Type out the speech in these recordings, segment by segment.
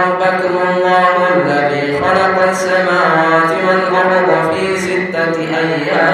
ربكم الله الذي خلق السماوات والأرض في ستة أيام.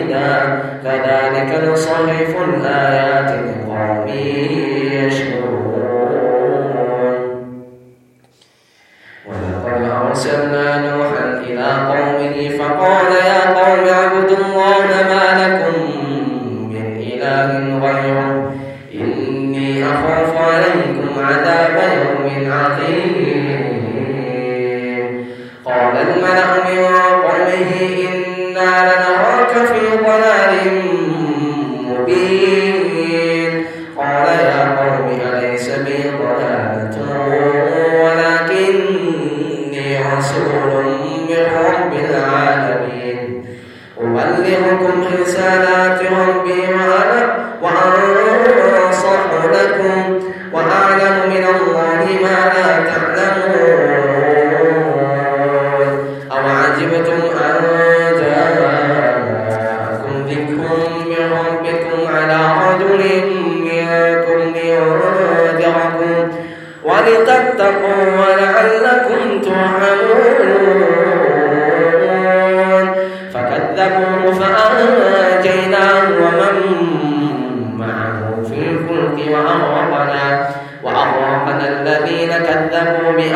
علينا كذلك نصرف الآيات لقوم يشكرون. ولقد أرسلنا نوحا إلى قومه فقال يا قوم اعبدوا الله ما لكم من إله غيره. إني أخاف عليكم عذاب يوم عظيم. قال الملأ من قومه إن إنا لنراك في ضلال مبين قال يا قوم أليس بي ضلالة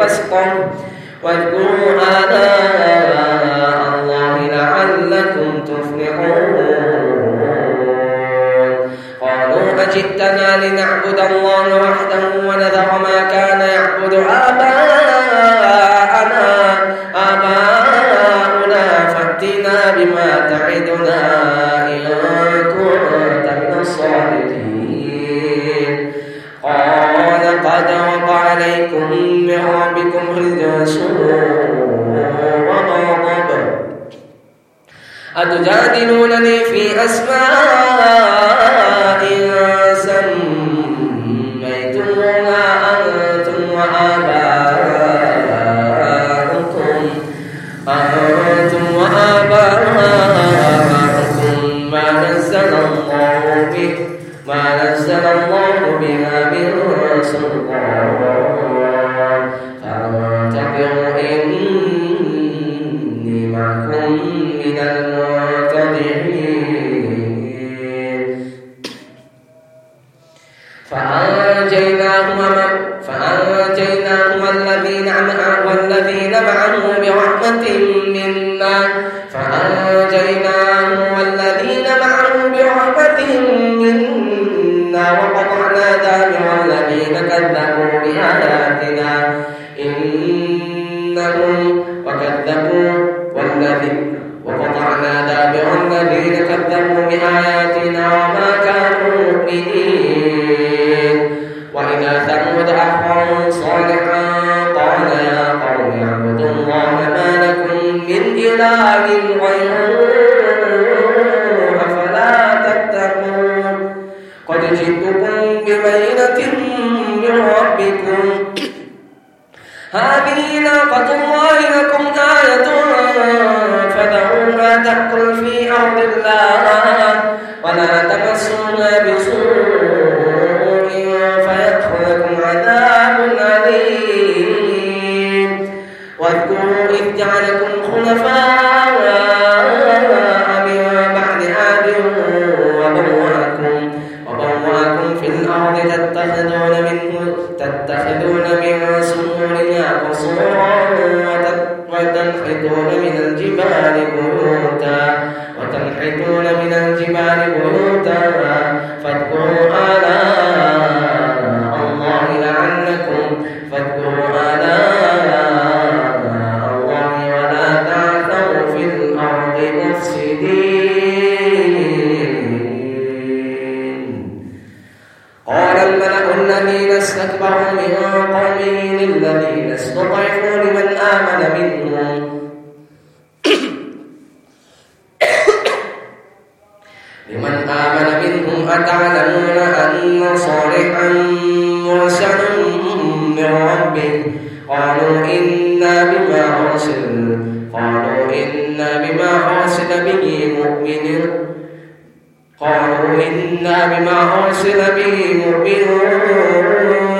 بسطا واذكروا آلاء الله لعلكم تفلحون. قالوا أجئتنا لنعبد الله وحده ونذر ما كان يعبد آباءنا. آباؤنا فأتنا بما أتجادلونني في أسماء سميتموها أنتم وآباؤكم. أنتم وآباؤكم. ما نزل الله به ما نزل الله بها من إني معكم من المنتظرين إنهم وكذبوا والذين وقطعنا دابر الذين كذبوا بآياتنا وما كانوا مؤمنين. وإلى ثمود أخاهم صالحا قال يا قوم اعبدوا الله ما لكم من إله غيره أفلا تتقون. قد جئتكم ببينة ناقة الله لكم آية فذروها تأكل في أرض الله. وبوأكم في الأرض تتخذون منه تتخذون من سهولها قصورا وتنحتون من الجبال بيوتا. وتنحتون من الجبال بيوتا. فاذكروا آلاء آمن منهم لمن آمن منهم أتعلمون أن صالحا مرسل من ربه؟ قالوا إنا بما أرسل قالوا إنا بما أرسل به مؤمنون قالوا إنا بما أرسل به مؤمنون